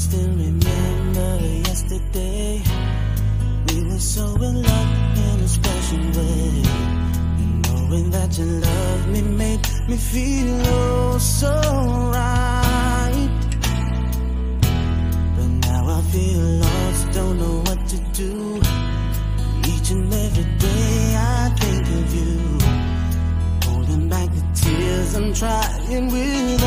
still remember yesterday. We were so in love in a special way. Knowing that you loved me made me feel oh so right. But now I feel lost, don't know what to do. Each and every day I think of you. Holding back the tears, I'm trying with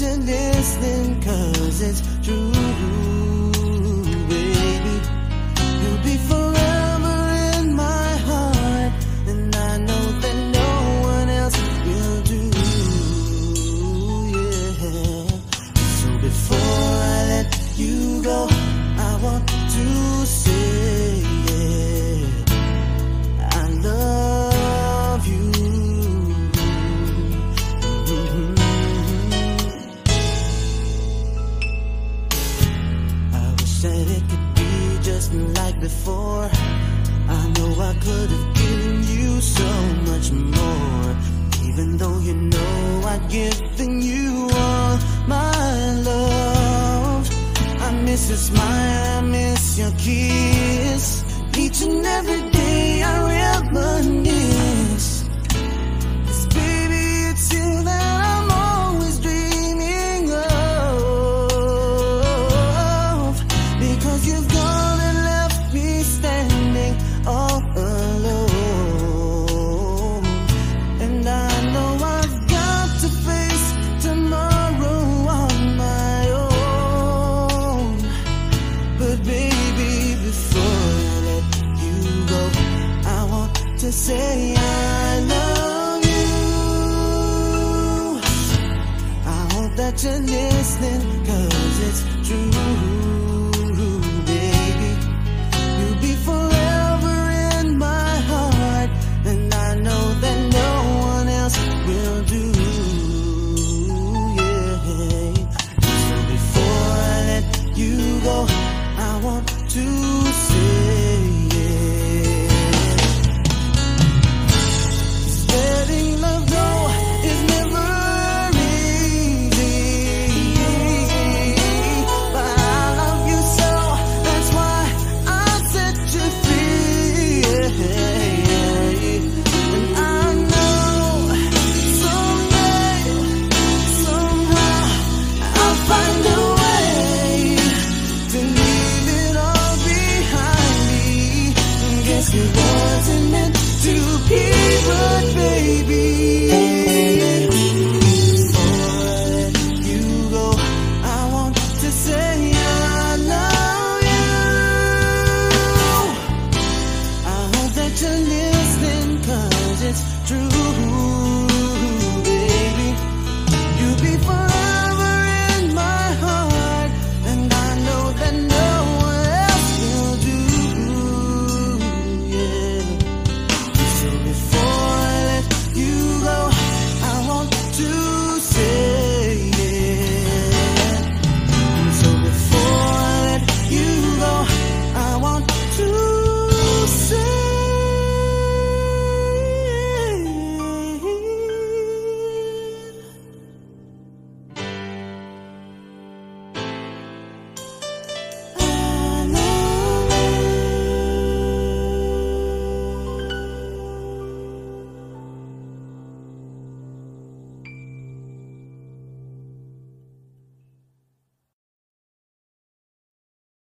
you're listening, cause it's true, That it could be just like before. I know I could have given you so much more. Even though you know I've given you all my love. I miss your smile, I miss your kiss. That you're listening, cause it's true. It wasn't meant to be, but baby.